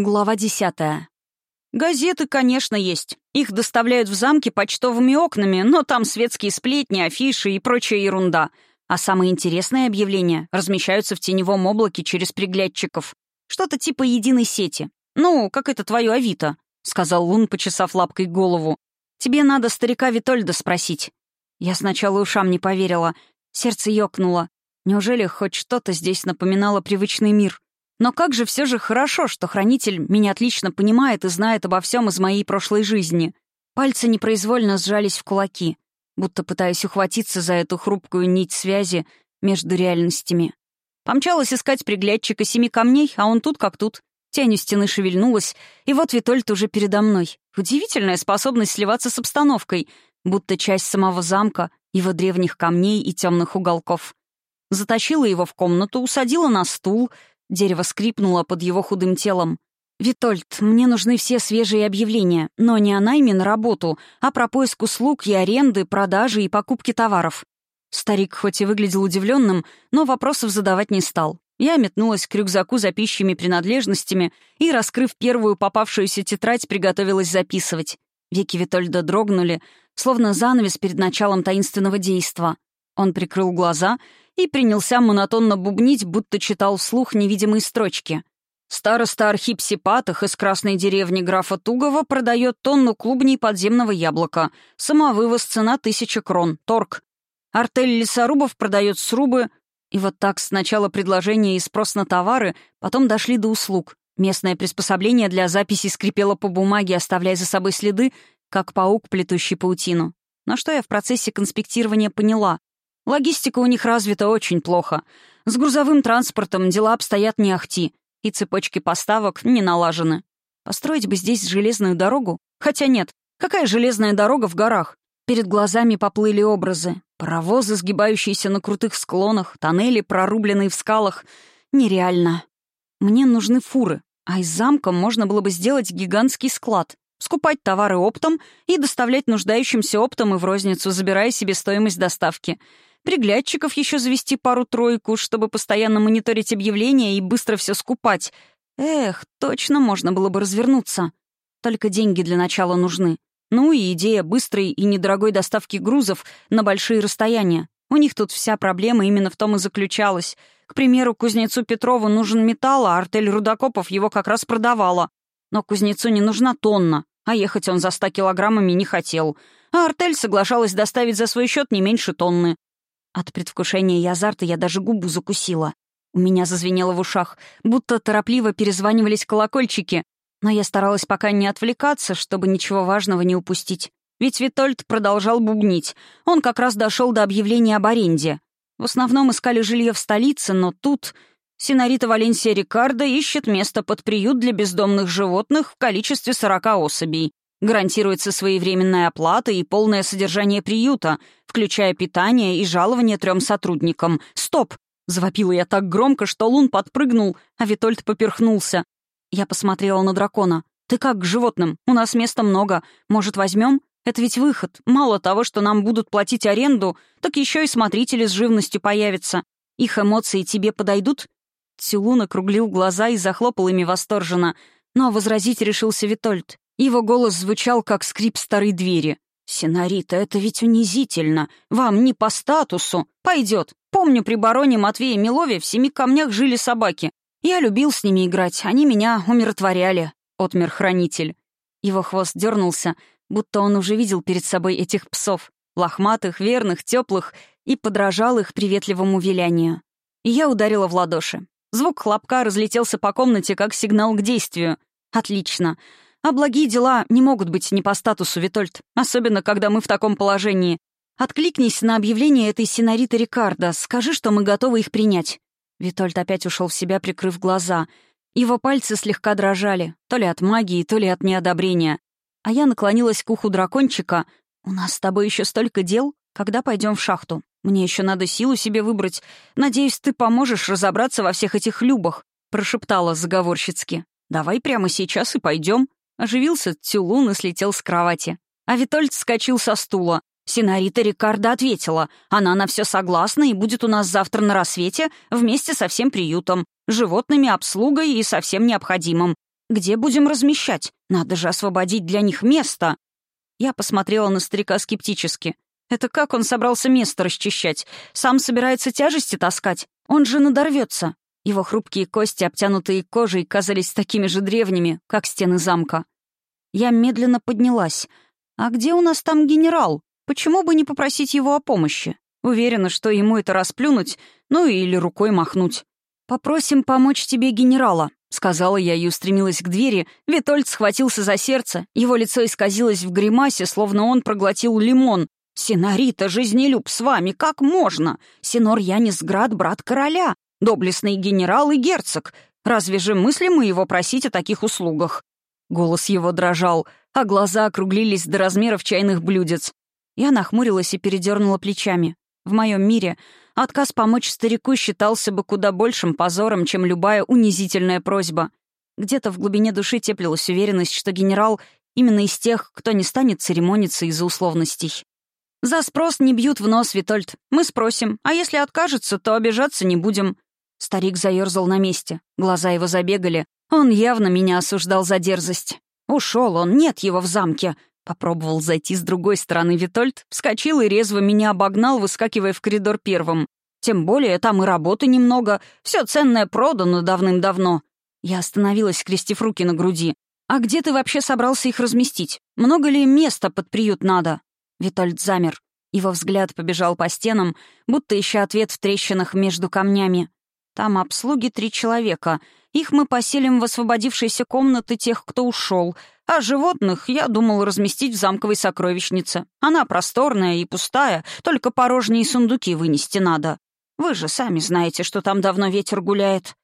Глава десятая. Газеты, конечно, есть. Их доставляют в замки почтовыми окнами, но там светские сплетни, афиши и прочая ерунда. А самые интересные объявления размещаются в теневом облаке через приглядчиков. Что-то типа единой сети. Ну, как это твое Авито, — сказал Лун, почесав лапкой голову. Тебе надо старика Витольда спросить. Я сначала ушам не поверила. Сердце ёкнуло. Неужели хоть что-то здесь напоминало привычный мир? Но как же все же хорошо, что хранитель меня отлично понимает и знает обо всем из моей прошлой жизни. Пальцы непроизвольно сжались в кулаки, будто пытаясь ухватиться за эту хрупкую нить связи между реальностями. Помчалась искать приглядчика семи камней, а он тут как тут. Тень у стены шевельнулась, и вот Витольд уже передо мной. Удивительная способность сливаться с обстановкой, будто часть самого замка, его древних камней и темных уголков. Затащила его в комнату, усадила на стул — Дерево скрипнуло под его худым телом. «Витольд, мне нужны все свежие объявления, но не о найме на работу, а про поиск услуг и аренды, продажи и покупки товаров». Старик хоть и выглядел удивленным, но вопросов задавать не стал. Я метнулась к рюкзаку за пищими принадлежностями и, раскрыв первую попавшуюся тетрадь, приготовилась записывать. Веки Витольда дрогнули, словно занавес перед началом таинственного действа. Он прикрыл глаза и принялся монотонно бубнить, будто читал вслух невидимые строчки. Староста Архип Сипатых из красной деревни графа Тугова продает тонну клубней подземного яблока. Самовывоз цена тысяча крон. Торг. Артель лесорубов продает срубы. И вот так сначала предложение и спрос на товары, потом дошли до услуг. Местное приспособление для записи скрипело по бумаге, оставляя за собой следы, как паук, плетущий паутину. Но что я в процессе конспектирования поняла? Логистика у них развита очень плохо. С грузовым транспортом дела обстоят не ахти, и цепочки поставок не налажены. Построить бы здесь железную дорогу? Хотя нет, какая железная дорога в горах? Перед глазами поплыли образы. Паровозы, сгибающиеся на крутых склонах, тоннели, прорубленные в скалах. Нереально. Мне нужны фуры, а из замка можно было бы сделать гигантский склад, скупать товары оптом и доставлять нуждающимся оптом и в розницу, забирая себе стоимость доставки — Приглядчиков еще завести пару-тройку, чтобы постоянно мониторить объявления и быстро все скупать. Эх, точно можно было бы развернуться. Только деньги для начала нужны. Ну и идея быстрой и недорогой доставки грузов на большие расстояния. У них тут вся проблема именно в том и заключалась. К примеру, кузнецу Петрову нужен металл, а артель рудокопов его как раз продавала. Но кузнецу не нужна тонна, а ехать он за ста килограммами не хотел. А артель соглашалась доставить за свой счет не меньше тонны. От предвкушения и азарта я даже губу закусила. У меня зазвенело в ушах, будто торопливо перезванивались колокольчики. Но я старалась пока не отвлекаться, чтобы ничего важного не упустить. Ведь Витольд продолжал бубнить. Он как раз дошел до объявления об аренде. В основном искали жилье в столице, но тут... Синарита Валенсия Рикардо ищет место под приют для бездомных животных в количестве 40 особей. Гарантируется своевременная оплата и полное содержание приюта, включая питание и жалование трем сотрудникам. «Стоп!» — завопила я так громко, что Лун подпрыгнул, а Витольд поперхнулся. Я посмотрела на дракона. «Ты как к животным? У нас места много. Может, возьмем? Это ведь выход. Мало того, что нам будут платить аренду, так еще и смотрители с живностью появятся. Их эмоции тебе подойдут?» Тюлун округлил глаза и захлопал ими восторженно. Но возразить решился Витольд. Его голос звучал, как скрип старой двери. «Синарита, это ведь унизительно. Вам не по статусу. Пойдет. Помню, при бароне Матвея Милове в семи камнях жили собаки. Я любил с ними играть, они меня умиротворяли», — отмер хранитель. Его хвост дернулся, будто он уже видел перед собой этих псов, лохматых, верных, теплых, и подражал их приветливому вилянию. И я ударила в ладоши. Звук хлопка разлетелся по комнате как сигнал к действию. «Отлично. А благие дела не могут быть не по статусу, Витольд, особенно когда мы в таком положении. Откликнись на объявление этой синариты Рикардо, скажи, что мы готовы их принять». Витольд опять ушел в себя, прикрыв глаза. Его пальцы слегка дрожали, то ли от магии, то ли от неодобрения. А я наклонилась к уху дракончика. «У нас с тобой еще столько дел. Когда пойдем в шахту? Мне еще надо силу себе выбрать. Надеюсь, ты поможешь разобраться во всех этих любах», — прошептала заговорщицки. «Давай прямо сейчас и пойдем. Оживился Тюлун и слетел с кровати. А Витольд вскочил со стула. Синарита Рикардо ответила. Она на все согласна и будет у нас завтра на рассвете вместе со всем приютом, животными, обслугой и со всем необходимым. Где будем размещать? Надо же освободить для них место!» Я посмотрела на старика скептически. «Это как он собрался место расчищать? Сам собирается тяжести таскать? Он же надорвется!» Его хрупкие кости, обтянутые кожей, казались такими же древними, как стены замка. Я медленно поднялась. «А где у нас там генерал? Почему бы не попросить его о помощи? Уверена, что ему это расплюнуть, ну или рукой махнуть. «Попросим помочь тебе генерала», — сказала я и устремилась к двери. Витольд схватился за сердце, его лицо исказилось в гримасе, словно он проглотил лимон. «Синорита, жизнелюб, с вами как можно? Синор Янисград — брат короля, доблестный генерал и герцог. Разве же мыслимо его просить о таких услугах?» Голос его дрожал, а глаза округлились до размеров чайных блюдец. Я нахмурилась и передернула плечами. В моем мире Отказ помочь старику считался бы куда большим позором, чем любая унизительная просьба. Где-то в глубине души теплилась уверенность, что генерал именно из тех, кто не станет церемониться из-за условностей. «За спрос не бьют в нос, Витольд. Мы спросим. А если откажется, то обижаться не будем». Старик заерзал на месте. Глаза его забегали. Он явно меня осуждал за дерзость. Ушел он, нет его в замке. Попробовал зайти с другой стороны Витольд, вскочил и резво меня обогнал, выскакивая в коридор первым. Тем более там и работы немного, все ценное продано давным-давно. Я остановилась, скрестив руки на груди. «А где ты вообще собрался их разместить? Много ли места под приют надо?» Витольд замер. Его взгляд побежал по стенам, будто ища ответ в трещинах между камнями. «Там обслуги три человека. Их мы поселим в освободившиеся комнаты тех, кто ушел, а животных я думал разместить в замковой сокровищнице. Она просторная и пустая, только порожние сундуки вынести надо. Вы же сами знаете, что там давно ветер гуляет.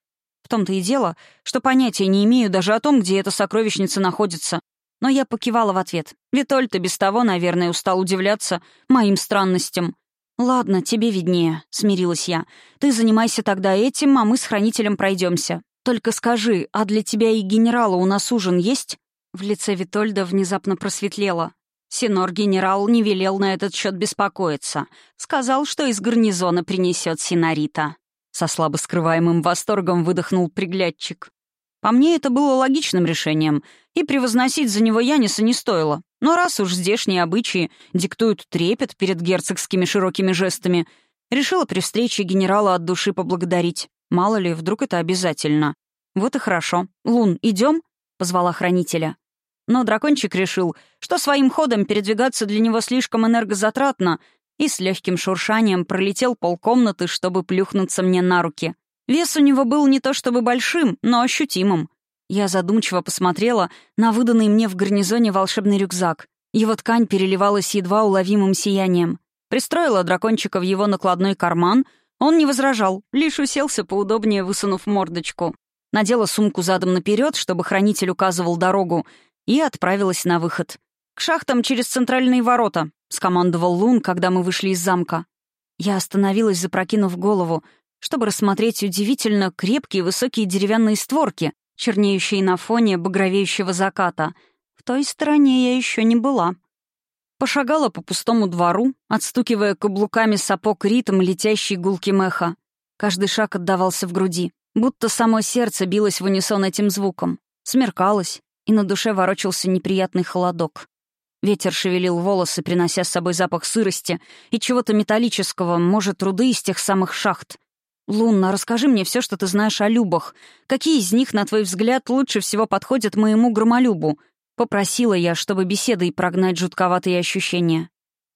В том-то и дело, что понятия не имею даже о том, где эта сокровищница находится. Но я покивала в ответ. Витольд и без того, наверное, устал удивляться моим странностям. «Ладно, тебе виднее», — смирилась я. «Ты занимайся тогда этим, а мы с хранителем пройдемся. Только скажи, а для тебя и генерала у нас ужин есть?» В лице Витольда внезапно просветлело. Синор-генерал не велел на этот счет беспокоиться. Сказал, что из гарнизона принесет Синарита. Со слабо скрываемым восторгом выдохнул приглядчик. По мне, это было логичным решением, и превозносить за него Яниса не стоило. Но раз уж здешние обычаи диктуют трепет перед герцогскими широкими жестами, решила при встрече генерала от души поблагодарить. Мало ли, вдруг это обязательно. Вот и хорошо. «Лун, идем? позвала хранителя. Но дракончик решил, что своим ходом передвигаться для него слишком энергозатратно, и с легким шуршанием пролетел полкомнаты, чтобы плюхнуться мне на руки. Вес у него был не то чтобы большим, но ощутимым. Я задумчиво посмотрела на выданный мне в гарнизоне волшебный рюкзак. Его ткань переливалась едва уловимым сиянием. Пристроила дракончика в его накладной карман, он не возражал, лишь уселся поудобнее, высунув мордочку. Надела сумку задом наперед, чтобы хранитель указывал дорогу, и отправилась на выход. «К шахтам через центральные ворота», — скомандовал Лун, когда мы вышли из замка. Я остановилась, запрокинув голову, чтобы рассмотреть удивительно крепкие высокие деревянные створки, чернеющие на фоне багровеющего заката. В той стороне я еще не была. Пошагала по пустому двору, отстукивая каблуками сапог ритм летящий гулким эхо. Каждый шаг отдавался в груди, будто само сердце билось в унисон этим звуком. Смеркалось, и на душе ворочался неприятный холодок. Ветер шевелил волосы, принося с собой запах сырости и чего-то металлического, может, труды из тех самых шахт. «Лунна, расскажи мне все, что ты знаешь о любах. Какие из них, на твой взгляд, лучше всего подходят моему громолюбу?» Попросила я, чтобы беседой прогнать жутковатые ощущения.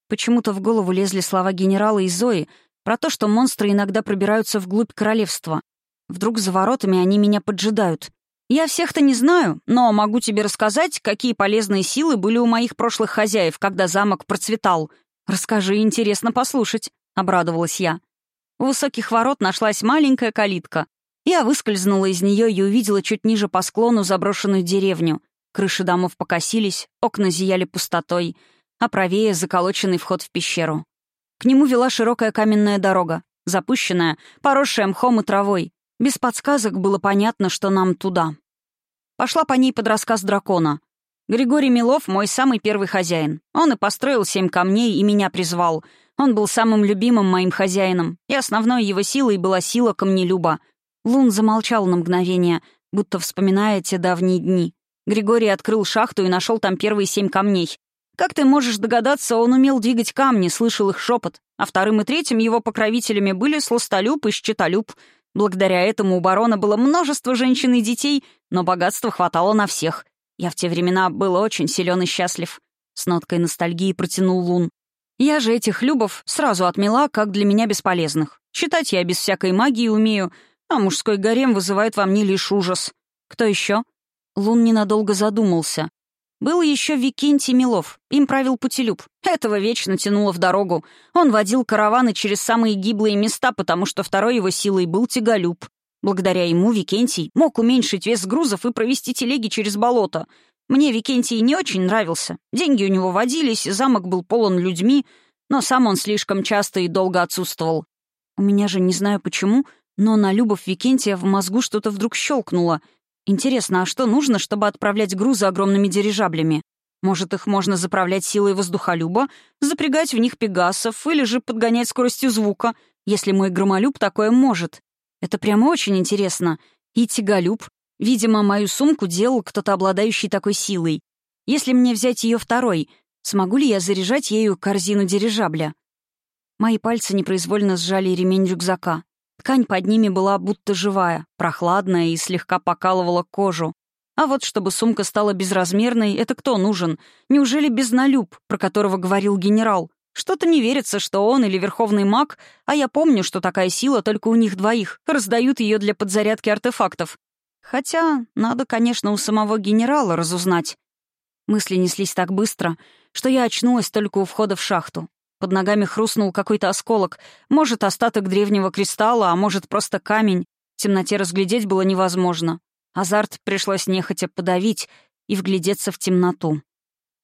Почему-то в голову лезли слова генерала и Зои про то, что монстры иногда пробираются вглубь королевства. Вдруг за воротами они меня поджидают. Я всех-то не знаю, но могу тебе рассказать, какие полезные силы были у моих прошлых хозяев, когда замок процветал. Расскажи, интересно послушать», — обрадовалась я. У высоких ворот нашлась маленькая калитка. Я выскользнула из нее и увидела чуть ниже по склону заброшенную деревню. Крыши домов покосились, окна зияли пустотой, а правее — заколоченный вход в пещеру. К нему вела широкая каменная дорога, запущенная, поросшая мхом и травой. Без подсказок было понятно, что нам туда. Пошла по ней под рассказ дракона. Григорий Милов — мой самый первый хозяин. Он и построил семь камней и меня призвал. Он был самым любимым моим хозяином, и основной его силой была сила камнелюба. Лун замолчал на мгновение, будто вспоминая те давние дни. Григорий открыл шахту и нашел там первые семь камней. Как ты можешь догадаться, он умел двигать камни, слышал их шепот, а вторым и третьим его покровителями были сластолюб и щитолюб. Благодаря этому у барона было множество женщин и детей, но богатства хватало на всех. Я в те времена был очень силен и счастлив. С ноткой ностальгии протянул Лун. Я же этих любов сразу отмела, как для меня бесполезных. Считать я без всякой магии умею, а мужской гарем вызывает во мне лишь ужас. Кто еще? Лун ненадолго задумался. Был еще Викентий Милов, им правил Путилюб. Этого вечно тянуло в дорогу. Он водил караваны через самые гиблые места, потому что второй его силой был Тяголюб. Благодаря ему Викентий мог уменьшить вес грузов и провести телеги через болото. Мне Викентий не очень нравился. Деньги у него водились, замок был полон людьми, но сам он слишком часто и долго отсутствовал. У меня же не знаю почему, но на Любовь Викентия в мозгу что-то вдруг щелкнуло — Интересно, а что нужно, чтобы отправлять грузы огромными дирижаблями? Может, их можно заправлять силой воздухолюба, запрягать в них пегасов или же подгонять скоростью звука, если мой громолюб такое может? Это прямо очень интересно. И тяголюб. Видимо, мою сумку делал кто-то, обладающий такой силой. Если мне взять ее второй, смогу ли я заряжать ею корзину дирижабля? Мои пальцы непроизвольно сжали ремень рюкзака. Ткань под ними была будто живая, прохладная и слегка покалывала кожу. А вот чтобы сумка стала безразмерной, это кто нужен? Неужели безнолюб, про которого говорил генерал? Что-то не верится, что он или верховный маг, а я помню, что такая сила только у них двоих, раздают ее для подзарядки артефактов. Хотя надо, конечно, у самого генерала разузнать. Мысли неслись так быстро, что я очнулась только у входа в шахту. Под ногами хрустнул какой-то осколок. Может, остаток древнего кристалла, а может, просто камень. В темноте разглядеть было невозможно. Азарт пришлось нехотя подавить и вглядеться в темноту.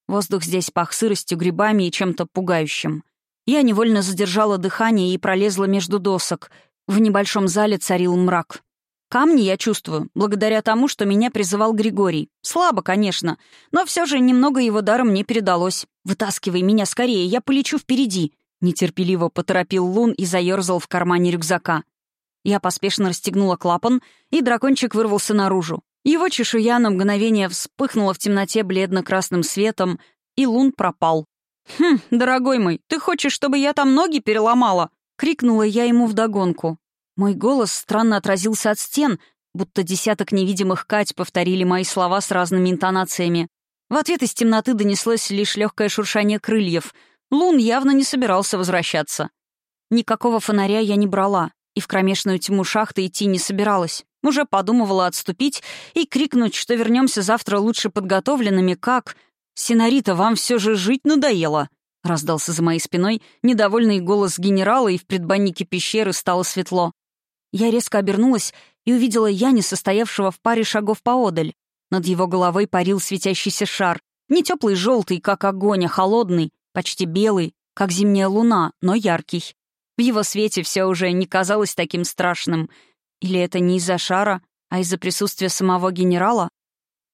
Воздух здесь пах сыростью, грибами и чем-то пугающим. Я невольно задержала дыхание и пролезла между досок. В небольшом зале царил мрак. Камни я чувствую, благодаря тому, что меня призывал Григорий. Слабо, конечно, но все же немного его дара мне передалось. «Вытаскивай меня скорее, я полечу впереди», — нетерпеливо поторопил Лун и заерзал в кармане рюкзака. Я поспешно расстегнула клапан, и дракончик вырвался наружу. Его чешуя на мгновение вспыхнула в темноте бледно-красным светом, и Лун пропал. «Хм, дорогой мой, ты хочешь, чтобы я там ноги переломала?» — крикнула я ему вдогонку. Мой голос странно отразился от стен, будто десяток невидимых Кать повторили мои слова с разными интонациями. В ответ из темноты донеслось лишь легкое шуршание крыльев. Лун явно не собирался возвращаться. Никакого фонаря я не брала, и в кромешную тьму шахты идти не собиралась. Уже подумывала отступить и крикнуть, что вернемся завтра лучше подготовленными, как... «Синарита, вам все же жить надоело!» Раздался за моей спиной недовольный голос генерала, и в предбаннике пещеры стало светло. Я резко обернулась и увидела Яни, состоявшего в паре шагов поодаль. Над его головой парил светящийся шар. Не теплый желтый, как огонь, а холодный, почти белый, как зимняя луна, но яркий. В его свете все уже не казалось таким страшным. Или это не из-за шара, а из-за присутствия самого генерала?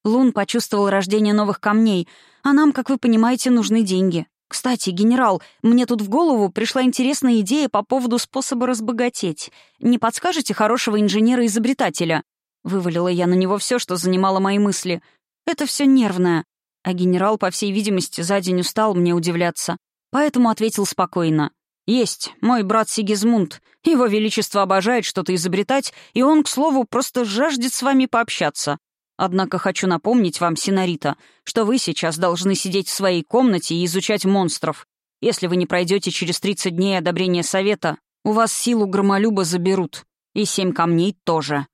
Лун почувствовал рождение новых камней, а нам, как вы понимаете, нужны деньги. «Кстати, генерал, мне тут в голову пришла интересная идея по поводу способа разбогатеть. Не подскажете хорошего инженера-изобретателя?» Вывалила я на него все, что занимало мои мысли. «Это все нервное». А генерал, по всей видимости, за день устал мне удивляться. Поэтому ответил спокойно. «Есть, мой брат Сигизмунд. Его Величество обожает что-то изобретать, и он, к слову, просто жаждет с вами пообщаться. Однако хочу напомнить вам, Синарита, что вы сейчас должны сидеть в своей комнате и изучать монстров. Если вы не пройдете через 30 дней одобрения совета, у вас силу громолюба заберут. И семь камней тоже».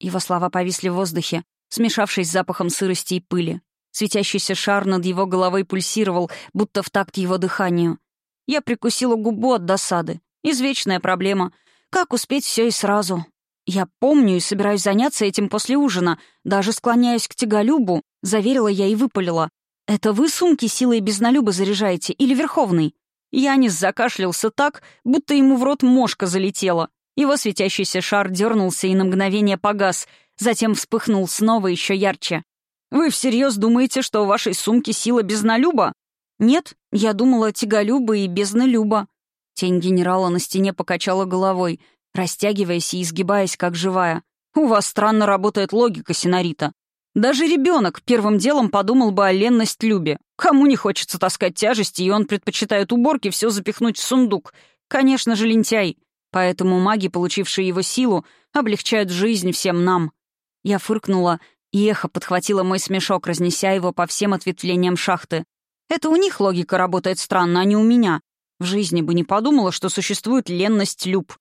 Его слова повисли в воздухе, смешавшись с запахом сырости и пыли. Светящийся шар над его головой пульсировал, будто в такт его дыханию. Я прикусила губу от досады. Извечная проблема. Как успеть все и сразу? «Я помню и собираюсь заняться этим после ужина. Даже склоняюсь к тяголюбу», — заверила я и выпалила. «Это вы сумки силой безнолюба заряжаете или Верховный?» Янис закашлялся так, будто ему в рот мошка залетела. Его светящийся шар дернулся и на мгновение погас, затем вспыхнул снова еще ярче. «Вы всерьез думаете, что у вашей сумки сила безнолюба?» «Нет, я думала тяголюба и безнолюба». Тень генерала на стене покачала головой, растягиваясь и изгибаясь, как живая. У вас странно работает логика, Синарита. Даже ребенок первым делом подумал бы о ленность Любе. Кому не хочется таскать тяжести, и он предпочитает уборки все запихнуть в сундук. Конечно же, лентяй. Поэтому маги, получившие его силу, облегчают жизнь всем нам. Я фыркнула, и эхо подхватило мой смешок, разнеся его по всем ответвлениям шахты. Это у них логика работает странно, а не у меня. В жизни бы не подумала, что существует ленность Люб.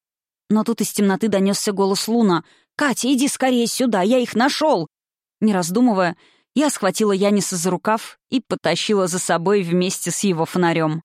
Но тут из темноты донесся голос Луна. «Катя, иди скорее сюда, я их нашел!» Не раздумывая, я схватила Яниса за рукав и потащила за собой вместе с его фонарем.